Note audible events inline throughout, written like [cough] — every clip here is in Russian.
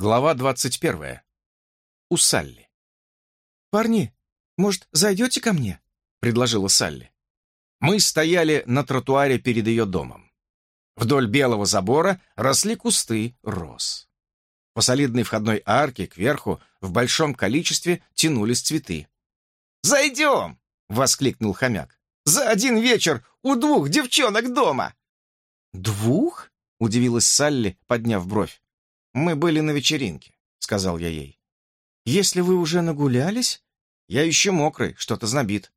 Глава двадцать первая. У Салли. «Парни, может, зайдете ко мне?» — предложила Салли. Мы стояли на тротуаре перед ее домом. Вдоль белого забора росли кусты роз. По солидной входной арке кверху в большом количестве тянулись цветы. «Зайдем!» — воскликнул хомяк. «За один вечер у двух девчонок дома!» «Двух?» — удивилась Салли, подняв бровь. «Мы были на вечеринке», — сказал я ей. «Если вы уже нагулялись...» «Я еще мокрый, что-то знобит».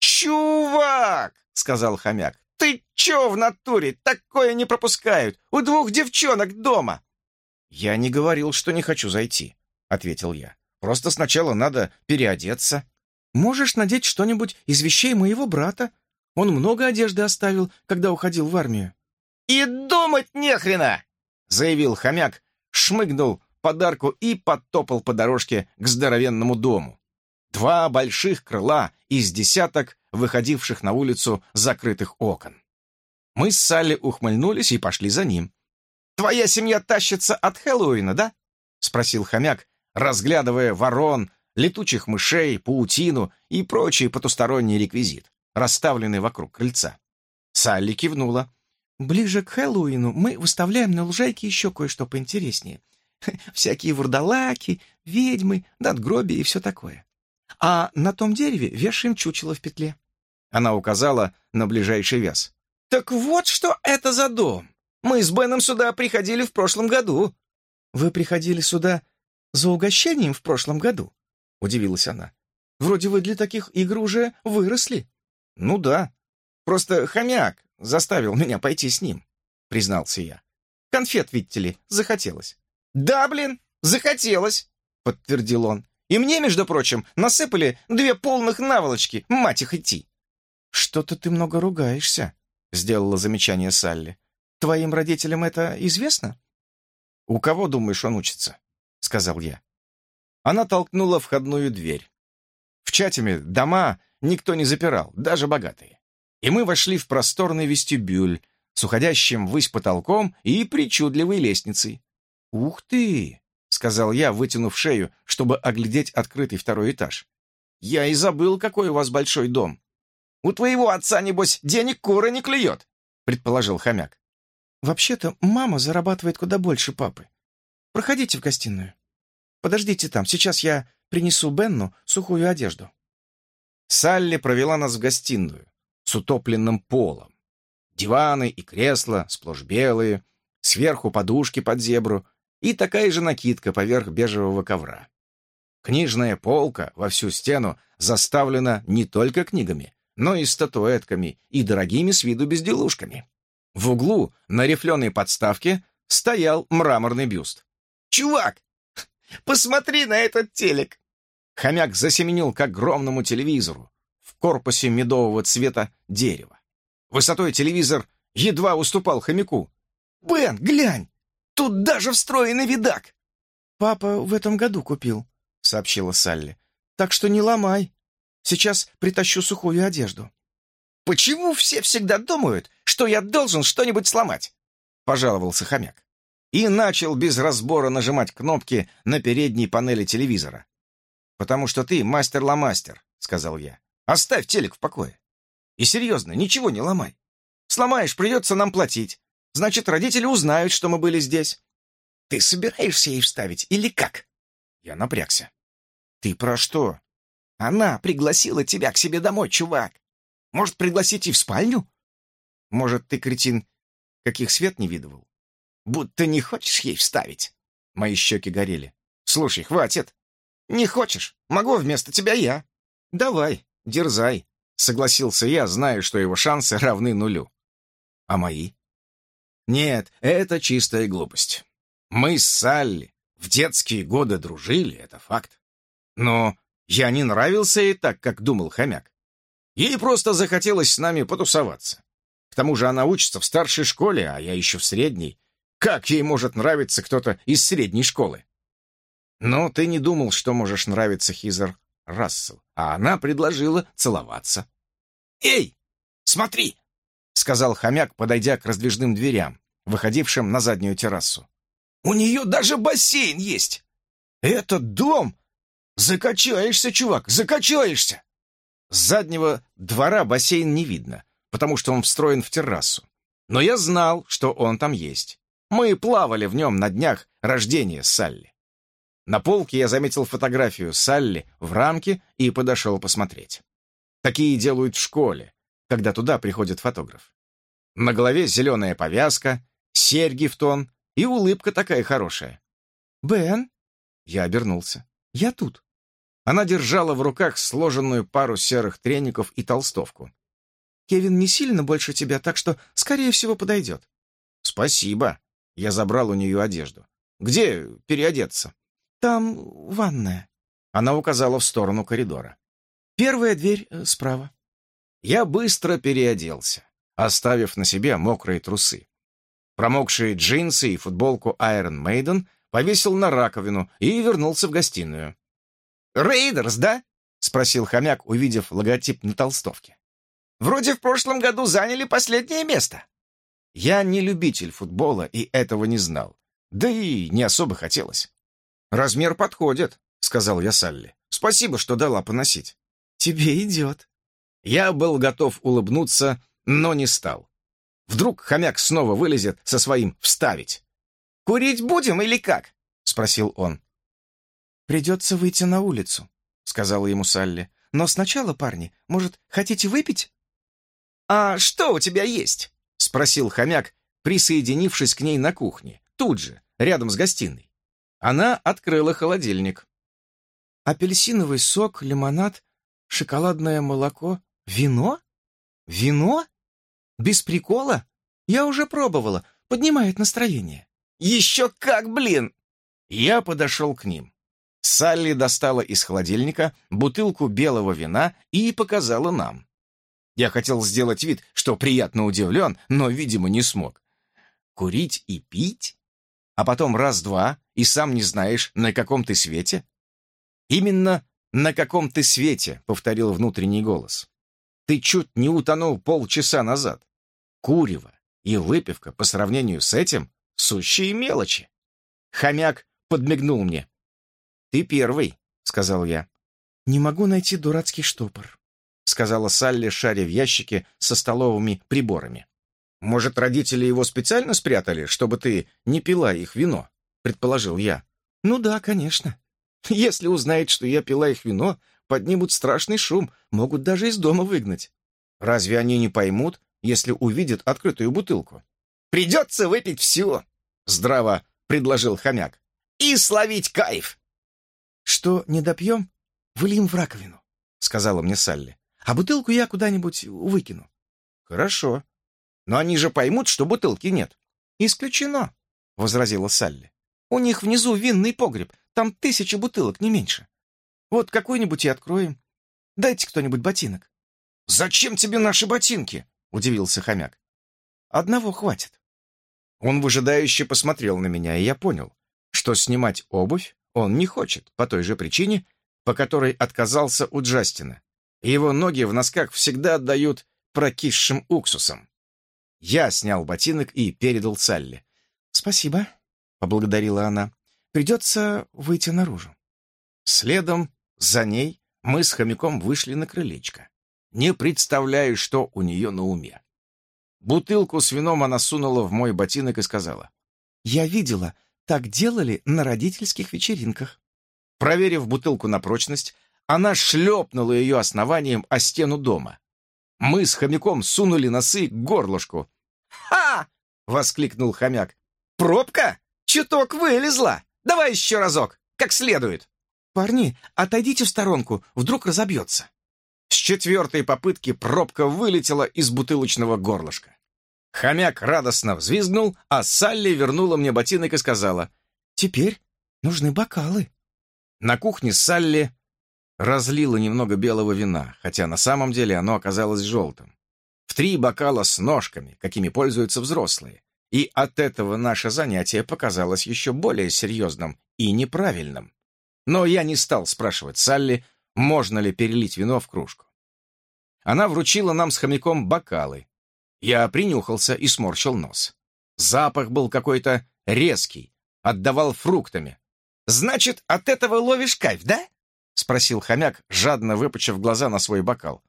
«Чувак!» — сказал хомяк. «Ты че в натуре? Такое не пропускают! У двух девчонок дома!» «Я не говорил, что не хочу зайти», — ответил я. «Просто сначала надо переодеться». «Можешь надеть что-нибудь из вещей моего брата. Он много одежды оставил, когда уходил в армию». «И думать нехрена!» — заявил хомяк, шмыгнул подарку и подтопал по дорожке к здоровенному дому. Два больших крыла из десяток выходивших на улицу закрытых окон. Мы с Салли ухмыльнулись и пошли за ним. «Твоя семья тащится от Хэллоуина, да?» — спросил хомяк, разглядывая ворон, летучих мышей, паутину и прочий потусторонний реквизит, расставленный вокруг крыльца. Салли кивнула. Ближе к Хэллоуину мы выставляем на лужайке еще кое-что поинтереснее. [laughs] Всякие вурдалаки, ведьмы, надгробия и все такое. А на том дереве вешаем чучело в петле. Она указала на ближайший вяз. «Так вот что это за дом! Мы с Беном сюда приходили в прошлом году». «Вы приходили сюда за угощением в прошлом году?» — удивилась она. «Вроде вы для таких игр уже выросли». «Ну да. Просто хомяк заставил меня пойти с ним», — признался я. «Конфет, видите ли, захотелось». «Да, блин, захотелось», — подтвердил он. «И мне, между прочим, насыпали две полных наволочки, мать их идти». «Что-то ты много ругаешься», — сделала замечание Салли. «Твоим родителям это известно?» «У кого, думаешь, он учится?» — сказал я. Она толкнула входную дверь. В Чатиме дома никто не запирал, даже богатые и мы вошли в просторный вестибюль с уходящим ввысь потолком и причудливой лестницей. «Ух ты!» — сказал я, вытянув шею, чтобы оглядеть открытый второй этаж. «Я и забыл, какой у вас большой дом». «У твоего отца, небось, денег кура не клюет», — предположил хомяк. «Вообще-то мама зарабатывает куда больше папы. Проходите в гостиную. Подождите там, сейчас я принесу Бенну сухую одежду». Салли провела нас в гостиную, с утопленным полом. Диваны и кресла сплошь белые, сверху подушки под зебру и такая же накидка поверх бежевого ковра. Книжная полка во всю стену заставлена не только книгами, но и статуэтками и дорогими с виду безделушками. В углу на рифленой подставке стоял мраморный бюст. «Чувак, [laughs] посмотри на этот телек!» Хомяк засеменил к огромному телевизору, корпусе медового цвета дерева. Высотой телевизор едва уступал хомяку. «Бен, глянь! Тут даже встроенный видак!» «Папа в этом году купил», — сообщила Салли. «Так что не ломай. Сейчас притащу сухую одежду». «Почему все всегда думают, что я должен что-нибудь сломать?» — пожаловался хомяк. И начал без разбора нажимать кнопки на передней панели телевизора. «Потому что ты мастер-ломастер», — сказал я. Оставь телек в покое. И серьезно, ничего не ломай. Сломаешь, придется нам платить. Значит, родители узнают, что мы были здесь. Ты собираешься ей вставить или как? Я напрягся. Ты про что? Она пригласила тебя к себе домой, чувак. Может, пригласить и в спальню? Может, ты, кретин, каких свет не видывал? Будто не хочешь ей вставить. Мои щеки горели. Слушай, хватит. Не хочешь? Могу вместо тебя я. Давай. Дерзай, согласился я, зная, что его шансы равны нулю. А мои? Нет, это чистая глупость. Мы с Салли в детские годы дружили, это факт. Но я не нравился ей так, как думал хомяк. Ей просто захотелось с нами потусоваться. К тому же она учится в старшей школе, а я еще в средней. Как ей может нравиться кто-то из средней школы? Но ты не думал, что можешь нравиться Хизер Рассел, а она предложила целоваться. «Эй, смотри!» — сказал хомяк, подойдя к раздвижным дверям, выходившим на заднюю террасу. У нее даже бассейн есть! Этот дом! Закачаешься, чувак, закачаешься!» С заднего двора бассейн не видно, потому что он встроен в террасу. Но я знал, что он там есть. Мы плавали в нем на днях рождения Салли. На полке я заметил фотографию Салли в рамке и подошел посмотреть. Такие делают в школе, когда туда приходит фотограф. На голове зеленая повязка, серьги в тон и улыбка такая хорошая. «Бен?» Я обернулся. «Я тут». Она держала в руках сложенную пару серых треников и толстовку. «Кевин не сильно больше тебя, так что, скорее всего, подойдет». «Спасибо». Я забрал у нее одежду. «Где переодеться?» «Там ванная». Она указала в сторону коридора. «Первая дверь э, справа». Я быстро переоделся, оставив на себе мокрые трусы. Промокшие джинсы и футболку Iron Maiden повесил на раковину и вернулся в гостиную. «Raiders, да?» — спросил хомяк, увидев логотип на толстовке. «Вроде в прошлом году заняли последнее место». Я не любитель футбола и этого не знал. Да и не особо хотелось. «Размер подходит», — сказал я Салли. «Спасибо, что дала поносить». «Тебе идет». Я был готов улыбнуться, но не стал. Вдруг хомяк снова вылезет со своим «вставить». «Курить будем или как?» — спросил он. «Придется выйти на улицу», — сказала ему Салли. «Но сначала, парни, может, хотите выпить?» «А что у тебя есть?» — спросил хомяк, присоединившись к ней на кухне, тут же, рядом с гостиной. Она открыла холодильник. «Апельсиновый сок, лимонад, шоколадное молоко, вино? Вино? Без прикола? Я уже пробовала, поднимает настроение». «Еще как, блин!» Я подошел к ним. Салли достала из холодильника бутылку белого вина и показала нам. Я хотел сделать вид, что приятно удивлен, но, видимо, не смог. Курить и пить? А потом раз-два, и сам не знаешь, на каком ты свете? Именно на каком ты свете, повторил внутренний голос. Ты чуть не утонул полчаса назад. Курево и выпивка по сравнению с этим — сущие мелочи. Хомяк подмигнул мне. «Ты первый», — сказал я. «Не могу найти дурацкий штопор», — сказала Салли, шаря в ящике со столовыми приборами. «Может, родители его специально спрятали, чтобы ты не пила их вино?» — предположил я. «Ну да, конечно. Если узнают, что я пила их вино, поднимут страшный шум, могут даже из дома выгнать». «Разве они не поймут, если увидят открытую бутылку?» «Придется выпить все», — здраво предложил хомяк. «И словить кайф!» «Что не допьем, выльем в раковину», — сказала мне Салли. «А бутылку я куда-нибудь выкину». «Хорошо. Но они же поймут, что бутылки нет». «Исключено», — возразила Салли. «У них внизу винный погреб, там тысяча бутылок, не меньше. Вот какой-нибудь и откроем. Дайте кто-нибудь ботинок». «Зачем тебе наши ботинки?» — удивился хомяк. «Одного хватит». Он выжидающе посмотрел на меня, и я понял, что снимать обувь он не хочет, по той же причине, по которой отказался у Джастина. Его ноги в носках всегда отдают прокисшим уксусом. Я снял ботинок и передал Салли. «Спасибо», — поблагодарила она. «Придется выйти наружу». Следом за ней мы с хомяком вышли на крылечко. Не представляю, что у нее на уме. Бутылку с вином она сунула в мой ботинок и сказала. «Я видела, так делали на родительских вечеринках. Проверив бутылку на прочность, она шлепнула ее основанием о стену дома. Мы с хомяком сунули носы к горлышку. «Ха!» — воскликнул хомяк. «Пробка? Чуток вылезла! Давай еще разок, как следует!» «Парни, отойдите в сторонку, вдруг разобьется!» С четвертой попытки пробка вылетела из бутылочного горлышка. Хомяк радостно взвизгнул, а Салли вернула мне ботинок и сказала, «Теперь нужны бокалы». На кухне Салли разлила немного белого вина, хотя на самом деле оно оказалось желтым. В три бокала с ножками, какими пользуются взрослые. И от этого наше занятие показалось еще более серьезным и неправильным. Но я не стал спрашивать Салли, можно ли перелить вино в кружку. Она вручила нам с хомяком бокалы, я принюхался и сморщил нос. Запах был какой-то резкий, отдавал фруктами. «Значит, от этого ловишь кайф, да?» — спросил хомяк, жадно выпучив глаза на свой бокал.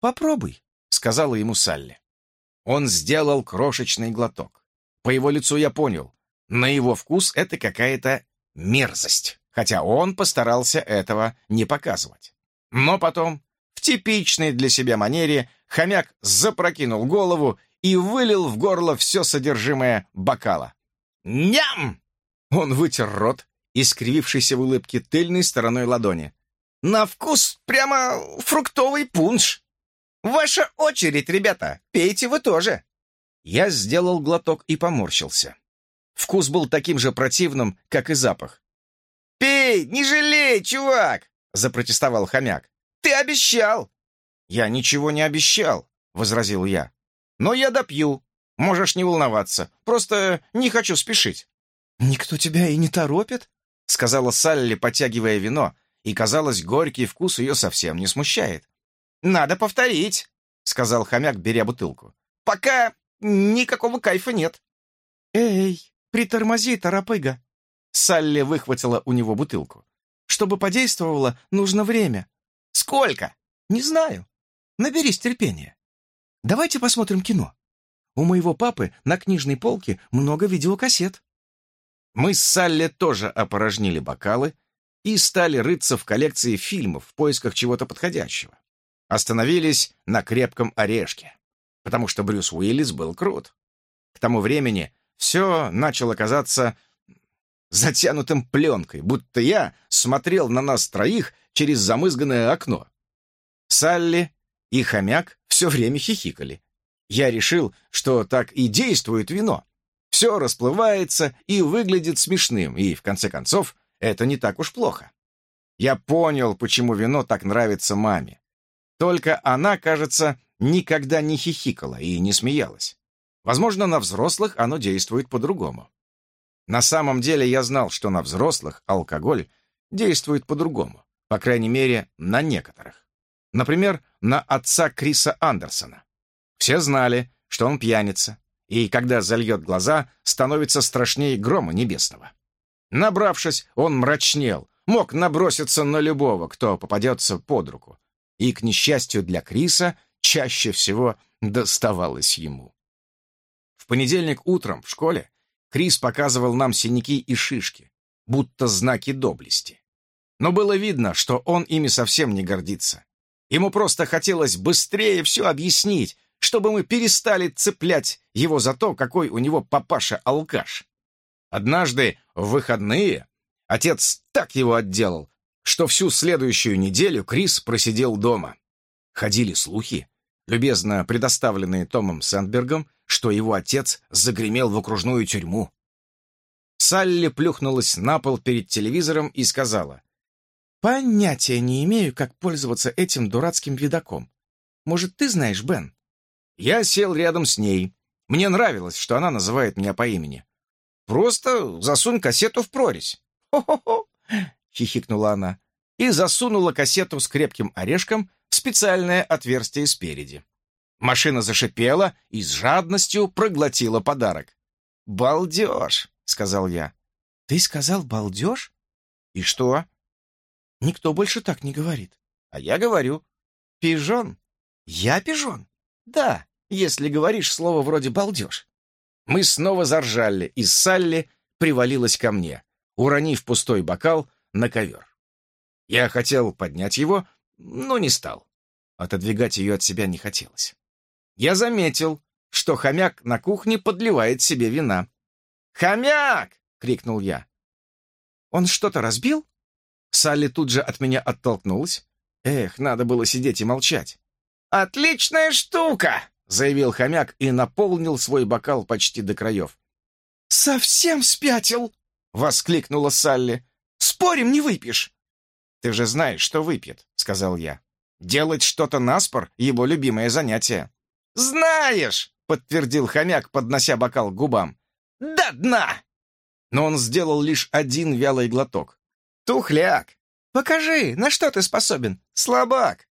«Попробуй», — сказала ему Салли. Он сделал крошечный глоток. По его лицу я понял, на его вкус это какая-то мерзость, хотя он постарался этого не показывать. Но потом, в типичной для себя манере, хомяк запрокинул голову и вылил в горло все содержимое бокала. «Ням!» Он вытер рот, искривившийся в улыбке тыльной стороной ладони. «На вкус прямо фруктовый пунш!» «Ваша очередь, ребята! Пейте вы тоже!» Я сделал глоток и поморщился. Вкус был таким же противным, как и запах. «Пей, не жалей, чувак!» — запротестовал хомяк. «Ты обещал!» «Я ничего не обещал», — возразил я. «Но я допью. Можешь не волноваться. Просто не хочу спешить». «Никто тебя и не торопит», — сказала Салли, потягивая вино, и, казалось, горький вкус ее совсем не смущает. «Надо повторить», — сказал хомяк, беря бутылку. «Пока никакого кайфа нет». «Эй, притормози, торопыга!» Салли выхватила у него бутылку. «Чтобы подействовало, нужно время». «Сколько?» «Не знаю. Наберись терпения. Давайте посмотрим кино. У моего папы на книжной полке много видеокассет». Мы с Салли тоже опорожнили бокалы и стали рыться в коллекции фильмов в поисках чего-то подходящего остановились на крепком орешке, потому что Брюс Уиллис был крут. К тому времени все начало казаться затянутым пленкой, будто я смотрел на нас троих через замызганное окно. Салли и хомяк все время хихикали. Я решил, что так и действует вино. Все расплывается и выглядит смешным, и, в конце концов, это не так уж плохо. Я понял, почему вино так нравится маме. Только она, кажется, никогда не хихикала и не смеялась. Возможно, на взрослых оно действует по-другому. На самом деле я знал, что на взрослых алкоголь действует по-другому, по крайней мере, на некоторых. Например, на отца Криса Андерсона. Все знали, что он пьяница, и когда зальет глаза, становится страшнее грома небесного. Набравшись, он мрачнел, мог наброситься на любого, кто попадется под руку, и, к несчастью для Криса, чаще всего доставалось ему. В понедельник утром в школе Крис показывал нам синяки и шишки, будто знаки доблести. Но было видно, что он ими совсем не гордится. Ему просто хотелось быстрее все объяснить, чтобы мы перестали цеплять его за то, какой у него папаша-алкаш. Однажды, в выходные, отец так его отделал, что всю следующую неделю Крис просидел дома. Ходили слухи, любезно предоставленные Томом Сэндбергом, что его отец загремел в окружную тюрьму. Салли плюхнулась на пол перед телевизором и сказала, «Понятия не имею, как пользоваться этим дурацким видоком. Может, ты знаешь, Бен?» Я сел рядом с ней. Мне нравилось, что она называет меня по имени. «Просто засунь кассету в прорезь». «Хо-хо-хо!» — хихикнула она, и засунула кассету с крепким орешком специальное отверстие спереди. Машина зашипела и с жадностью проглотила подарок. «Балдеж!» — сказал я. «Ты сказал балдеж?» «И что?» «Никто больше так не говорит». «А я говорю. Пижон». «Я пижон?» «Да, если говоришь слово вроде балдеж». Мы снова заржали, и Салли привалилась ко мне, уронив пустой бокал на ковер. Я хотел поднять его, но не стал. Отодвигать ее от себя не хотелось. Я заметил, что хомяк на кухне подливает себе вина. «Хомяк!» — крикнул я. «Он что-то разбил?» Салли тут же от меня оттолкнулась. Эх, надо было сидеть и молчать. «Отличная штука!» — заявил хомяк и наполнил свой бокал почти до краев. «Совсем спятил!» — воскликнула Салли. Спорим, не выпьешь!» «Ты же знаешь, что выпьет», — сказал я. «Делать что-то наспор — его любимое занятие». «Знаешь!» — подтвердил хомяк, поднося бокал к губам. «До дна!» Но он сделал лишь один вялый глоток. «Тухляк! Покажи, на что ты способен, слабак!»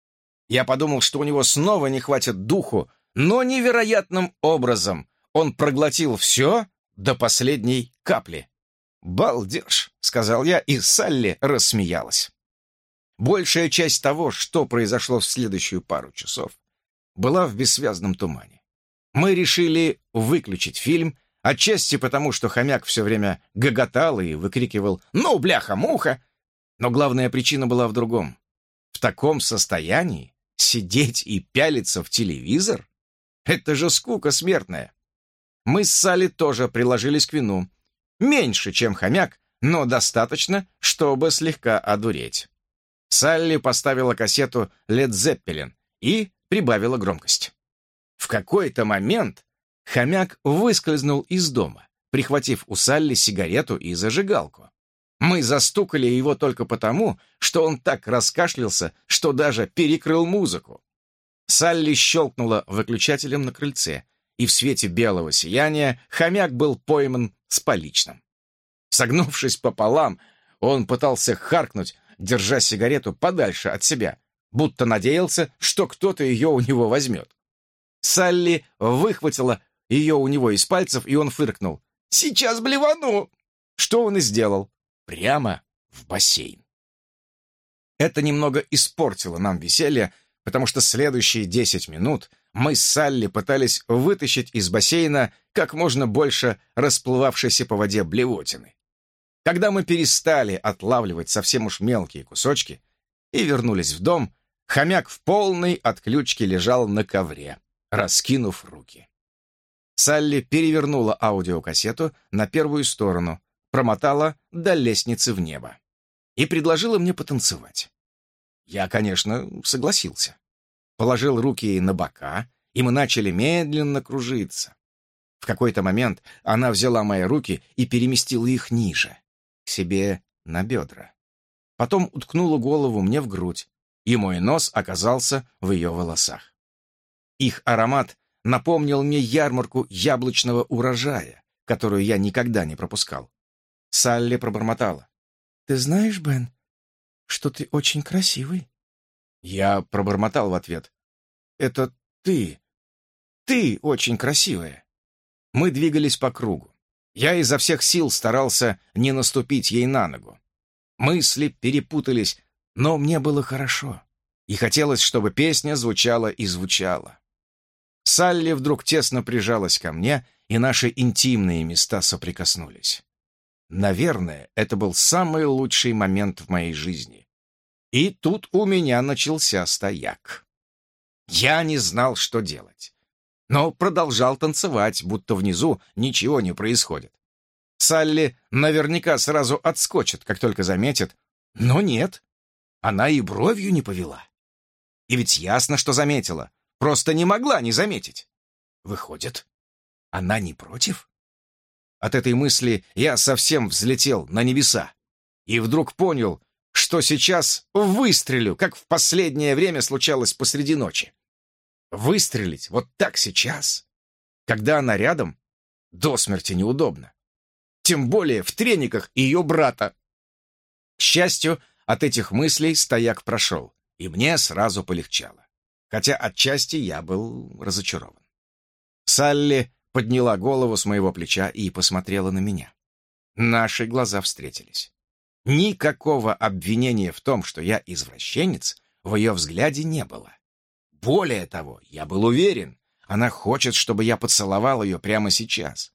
Я подумал, что у него снова не хватит духу, но невероятным образом он проглотил все до последней капли. «Балдеж!» — сказал я, и Салли рассмеялась. Большая часть того, что произошло в следующую пару часов, была в бессвязном тумане. Мы решили выключить фильм, отчасти потому, что хомяк все время гоготал и выкрикивал «Ну, бляха-муха!», но главная причина была в другом. В таком состоянии сидеть и пялиться в телевизор? Это же скука смертная. Мы с Салли тоже приложились к вину. Меньше, чем хомяк, но достаточно, чтобы слегка одуреть. Салли поставила кассету «Лед Зеппелин» и прибавила громкость. В какой-то момент хомяк выскользнул из дома, прихватив у Салли сигарету и зажигалку. Мы застукали его только потому, что он так раскашлялся, что даже перекрыл музыку. Салли щелкнула выключателем на крыльце, и в свете белого сияния хомяк был пойман с поличным. Согнувшись пополам, он пытался харкнуть, держа сигарету подальше от себя, будто надеялся, что кто-то ее у него возьмет. Салли выхватила ее у него из пальцев, и он фыркнул. «Сейчас блевану!» Что он и сделал. Прямо в бассейн. Это немного испортило нам веселье, потому что следующие десять минут мы с Салли пытались вытащить из бассейна как можно больше расплывавшейся по воде блевотины. Когда мы перестали отлавливать совсем уж мелкие кусочки и вернулись в дом, хомяк в полной отключке лежал на ковре, раскинув руки. Салли перевернула аудиокассету на первую сторону, промотала до лестницы в небо и предложила мне потанцевать. Я, конечно, согласился. Положил руки на бока, и мы начали медленно кружиться. В какой-то момент она взяла мои руки и переместила их ниже, себе на бедра. Потом уткнула голову мне в грудь, и мой нос оказался в ее волосах. Их аромат напомнил мне ярмарку яблочного урожая, которую я никогда не пропускал. Салли пробормотала. «Ты знаешь, Бен, что ты очень красивый?» Я пробормотал в ответ. «Это ты. Ты очень красивая». Мы двигались по кругу. Я изо всех сил старался не наступить ей на ногу. Мысли перепутались, но мне было хорошо. И хотелось, чтобы песня звучала и звучала. Салли вдруг тесно прижалась ко мне, и наши интимные места соприкоснулись. Наверное, это был самый лучший момент в моей жизни. И тут у меня начался стояк. Я не знал, что делать, но продолжал танцевать, будто внизу ничего не происходит. Салли наверняка сразу отскочит, как только заметит, но нет, она и бровью не повела. И ведь ясно, что заметила, просто не могла не заметить. Выходит, она не против? От этой мысли я совсем взлетел на небеса и вдруг понял, что сейчас выстрелю, как в последнее время случалось посреди ночи. Выстрелить вот так сейчас, когда она рядом, до смерти неудобно. Тем более в трениках ее брата. К счастью, от этих мыслей стояк прошел, и мне сразу полегчало. Хотя отчасти я был разочарован. Салли подняла голову с моего плеча и посмотрела на меня. Наши глаза встретились. Никакого обвинения в том, что я извращенец, в ее взгляде не было. Более того, я был уверен, она хочет, чтобы я поцеловал ее прямо сейчас.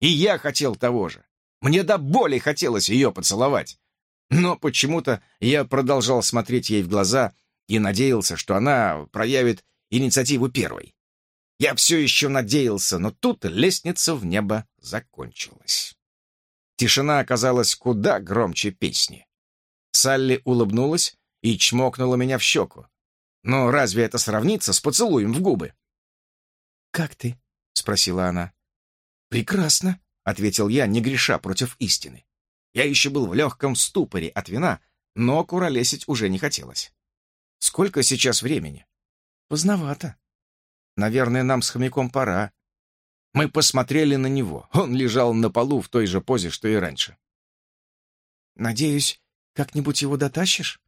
И я хотел того же. Мне до боли хотелось ее поцеловать. Но почему-то я продолжал смотреть ей в глаза и надеялся, что она проявит инициативу первой. Я все еще надеялся, но тут лестница в небо закончилась. Тишина оказалась куда громче песни. Салли улыбнулась и чмокнула меня в щеку. Но разве это сравнится с поцелуем в губы? «Как ты?» — спросила она. «Прекрасно», — ответил я, не греша против истины. Я еще был в легком ступоре от вина, но куролесить уже не хотелось. «Сколько сейчас времени?» «Поздновато. Наверное, нам с хомяком пора. Мы посмотрели на него. Он лежал на полу в той же позе, что и раньше. «Надеюсь, как-нибудь его дотащишь?»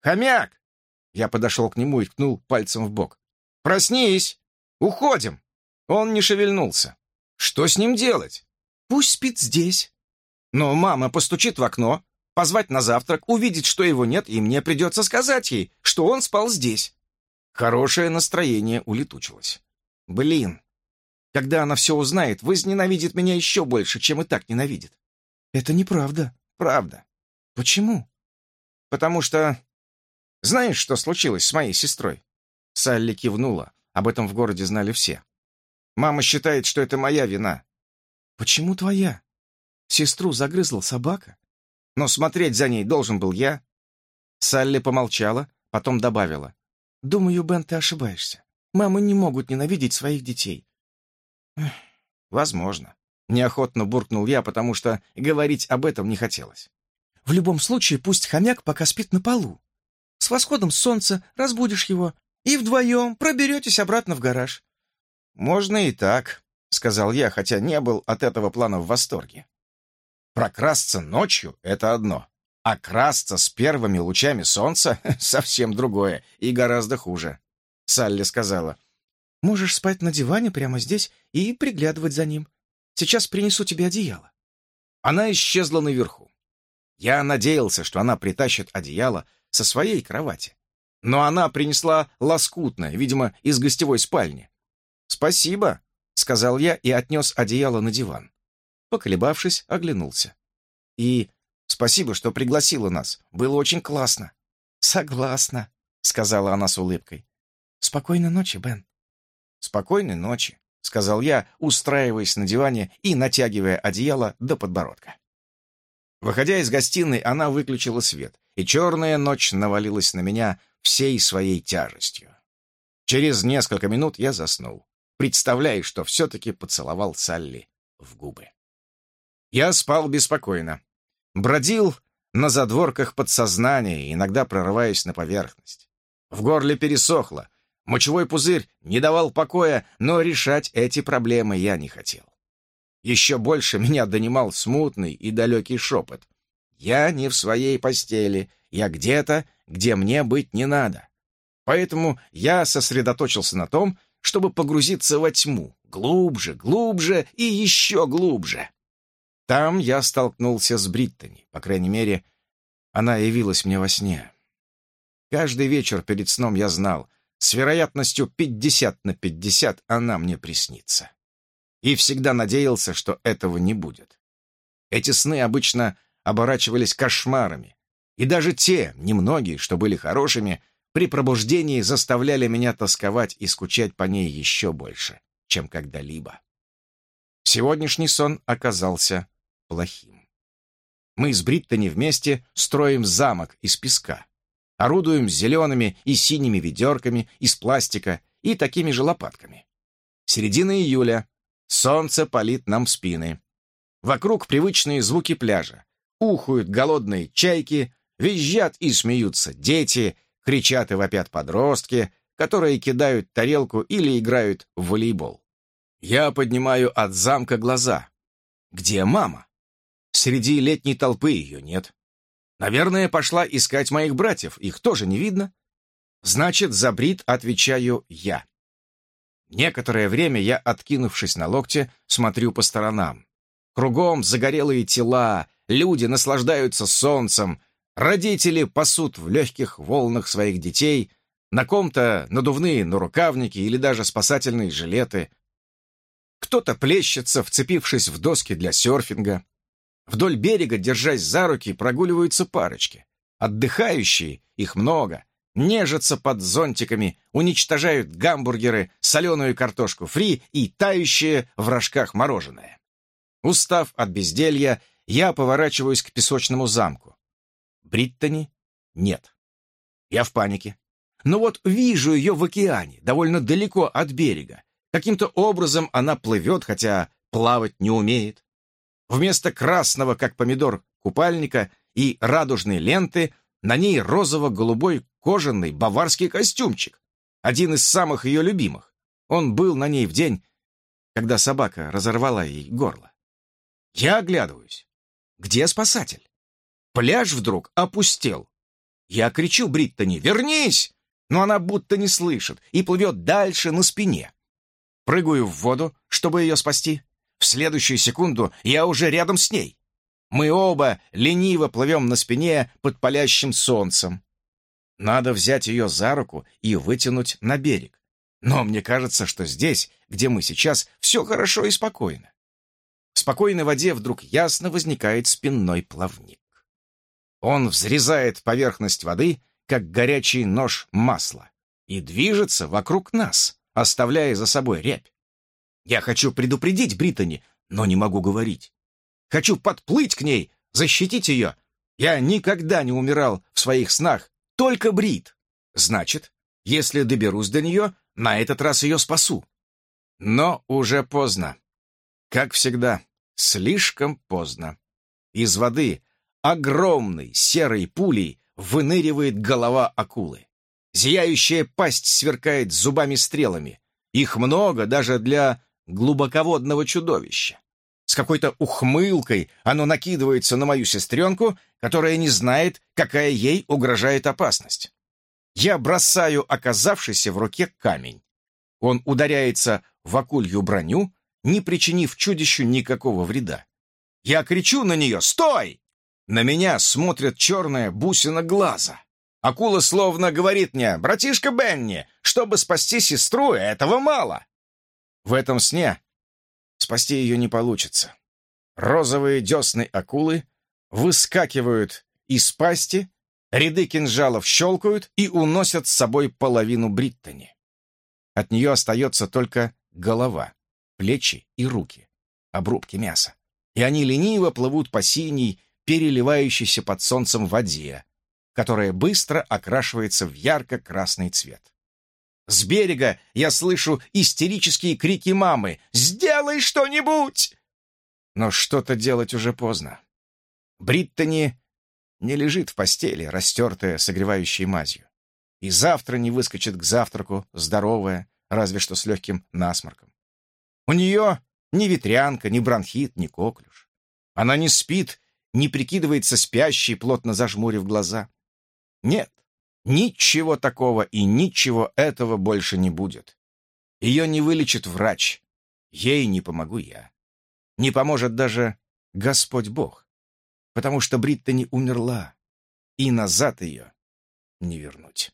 «Хомяк!» Я подошел к нему и ткнул пальцем в бок. «Проснись! Уходим!» Он не шевельнулся. «Что с ним делать?» «Пусть спит здесь». Но мама постучит в окно, позвать на завтрак, увидеть, что его нет, и мне придется сказать ей, что он спал здесь. Хорошее настроение улетучилось. Блин, когда она все узнает, возненавидит меня еще больше, чем и так ненавидит. Это неправда. Правда. Почему? Потому что... Знаешь, что случилось с моей сестрой? Салли кивнула. Об этом в городе знали все. Мама считает, что это моя вина. Почему твоя? Сестру загрызла собака? Но смотреть за ней должен был я. Салли помолчала, потом добавила. Думаю, Бен, ты ошибаешься. Мамы не могут ненавидеть своих детей. Возможно. Неохотно буркнул я, потому что говорить об этом не хотелось. В любом случае, пусть хомяк пока спит на полу. С восходом солнца разбудишь его, и вдвоем проберетесь обратно в гараж. «Можно и так», — сказал я, хотя не был от этого плана в восторге. «Прокрасться ночью — это одно, а красться с первыми лучами солнца — [laughs] совсем другое и гораздо хуже. Салли сказала. «Можешь спать на диване прямо здесь и приглядывать за ним. Сейчас принесу тебе одеяло». Она исчезла наверху. Я надеялся, что она притащит одеяло со своей кровати. Но она принесла лоскутное, видимо, из гостевой спальни. «Спасибо», — сказал я и отнес одеяло на диван. Поколебавшись, оглянулся. «И Спасибо, что пригласила нас. Было очень классно». «Согласна», — сказала она с улыбкой. «Спокойной ночи, Бен». «Спокойной ночи», — сказал я, устраиваясь на диване и натягивая одеяло до подбородка. Выходя из гостиной, она выключила свет, и черная ночь навалилась на меня всей своей тяжестью. Через несколько минут я заснул, представляя, что все-таки поцеловал Салли в губы. Я спал беспокойно, Бродил на задворках подсознания, иногда прорываясь на поверхность. В горле пересохло, мочевой пузырь не давал покоя, но решать эти проблемы я не хотел. Еще больше меня донимал смутный и далекий шепот. «Я не в своей постели, я где-то, где мне быть не надо». Поэтому я сосредоточился на том, чтобы погрузиться во тьму, глубже, глубже и еще глубже. Там я столкнулся с Бриттани, по крайней мере, она явилась мне во сне. Каждый вечер перед сном я знал, с вероятностью 50 на 50 она мне приснится. И всегда надеялся, что этого не будет. Эти сны обычно оборачивались кошмарами, и даже те, немногие, что были хорошими, при пробуждении заставляли меня тосковать и скучать по ней еще больше, чем когда-либо. Сегодняшний сон оказался плохим. Мы с Бриттани вместе строим замок из песка. Орудуем зелеными и синими ведерками из пластика и такими же лопатками. Середина июля. Солнце палит нам в спины. Вокруг привычные звуки пляжа. Ухают голодные чайки, визжат и смеются дети, кричат и вопят подростки, которые кидают тарелку или играют в волейбол. Я поднимаю от замка глаза. Где мама? Среди летней толпы ее нет. Наверное, пошла искать моих братьев, их тоже не видно. Значит, за Брит отвечаю я. Некоторое время я, откинувшись на локте, смотрю по сторонам. Кругом загорелые тела, люди наслаждаются солнцем, родители пасут в легких волнах своих детей, на ком-то надувные нарукавники или даже спасательные жилеты. Кто-то плещется, вцепившись в доски для серфинга. Вдоль берега, держась за руки, прогуливаются парочки. Отдыхающие, их много, нежатся под зонтиками, уничтожают гамбургеры, соленую картошку фри и тающее в рожках мороженое. Устав от безделья, я поворачиваюсь к песочному замку. Бриттани нет. Я в панике. Но вот вижу ее в океане, довольно далеко от берега. Каким-то образом она плывет, хотя плавать не умеет. Вместо красного, как помидор, купальника и радужной ленты на ней розово-голубой кожаный баварский костюмчик, один из самых ее любимых. Он был на ней в день, когда собака разорвала ей горло. Я оглядываюсь. Где спасатель? Пляж вдруг опустел. Я кричу Бриттани «Вернись!» но она будто не слышит и плывет дальше на спине. Прыгаю в воду, чтобы ее спасти. В следующую секунду я уже рядом с ней. Мы оба лениво плывем на спине под палящим солнцем. Надо взять ее за руку и вытянуть на берег. Но мне кажется, что здесь, где мы сейчас, все хорошо и спокойно. В спокойной воде вдруг ясно возникает спинной плавник. Он взрезает поверхность воды, как горячий нож масла, и движется вокруг нас, оставляя за собой рябь. Я хочу предупредить Британи, но не могу говорить. Хочу подплыть к ней, защитить ее. Я никогда не умирал в своих снах, только Брит. Значит, если доберусь до нее, на этот раз ее спасу. Но уже поздно. Как всегда, слишком поздно. Из воды огромной серой пулей выныривает голова акулы. Зияющая пасть сверкает зубами-стрелами. Их много даже для глубоководного чудовища. С какой-то ухмылкой оно накидывается на мою сестренку, которая не знает, какая ей угрожает опасность. Я бросаю оказавшийся в руке камень. Он ударяется в акулью броню, не причинив чудищу никакого вреда. Я кричу на нее «Стой!» На меня смотрит черная бусина глаза. Акула словно говорит мне «Братишка Бенни, чтобы спасти сестру, этого мало!» В этом сне спасти ее не получится. Розовые десны акулы выскакивают из пасти, ряды кинжалов щелкают и уносят с собой половину Бриттани. От нее остается только голова, плечи и руки, обрубки мяса. И они лениво плывут по синей, переливающейся под солнцем воде, которая быстро окрашивается в ярко-красный цвет. С берега я слышу истерические крики мамы «Сделай что-нибудь!» Но что-то делать уже поздно. Бриттани не лежит в постели, растертая согревающей мазью. И завтра не выскочит к завтраку, здоровая, разве что с легким насморком. У нее ни ветрянка, ни бронхит, ни коклюш. Она не спит, не прикидывается спящей, плотно зажмурив глаза. Нет, ничего такого и ничего этого больше не будет. Ее не вылечит врач, ей не помогу я. Не поможет даже Господь Бог, потому что Бриттани умерла, и назад ее не вернуть.